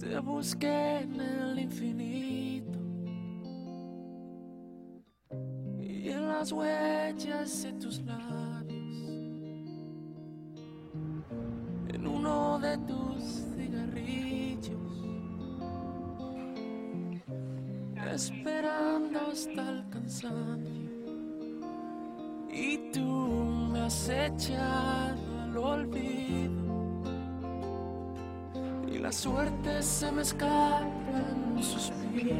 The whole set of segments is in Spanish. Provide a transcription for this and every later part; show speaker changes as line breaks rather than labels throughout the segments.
Te busqué en el infinito. Y en las huellas de tus labios, en uno de tus cigarrillos, esperando hasta el cansancio. Y tú me has echado al olvido la suerte se me escapa en suspiro.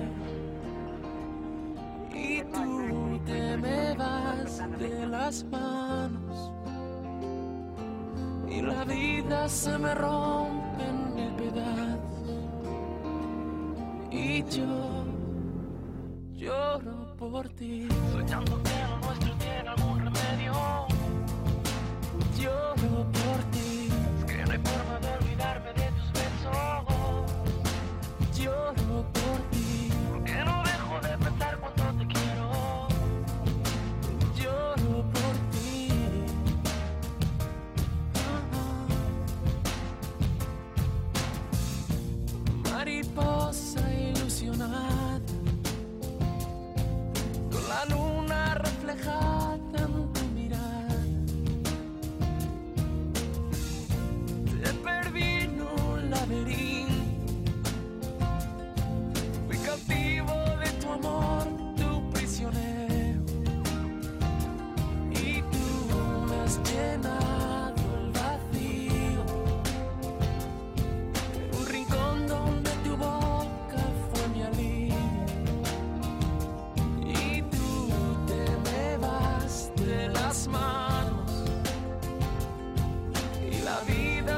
Y tú te me vas de las manos y la vida se me rompe en mil pedazos. Y yo lloro por ti, soñando que lo nuestro tiene algún remedio.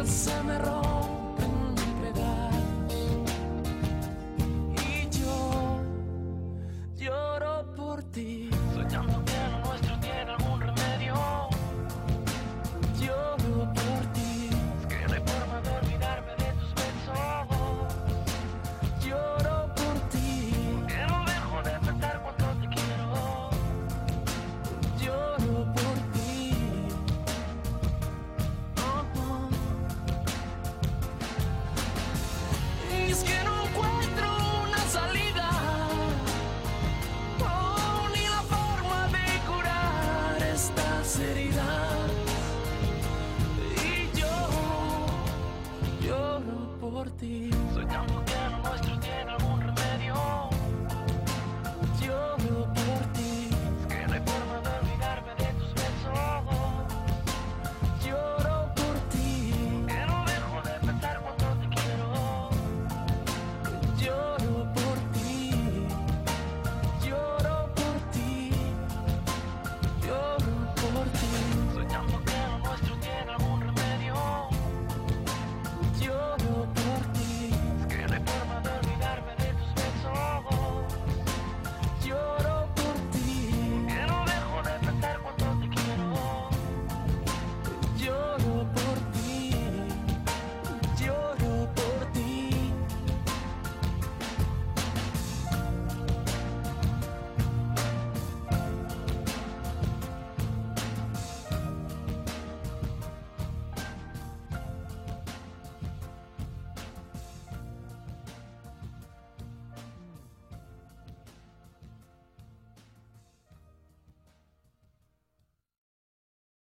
se me rompen mi pedazos. Y yo lloro por ti. las heridas y yo lloro por ti. Soñando que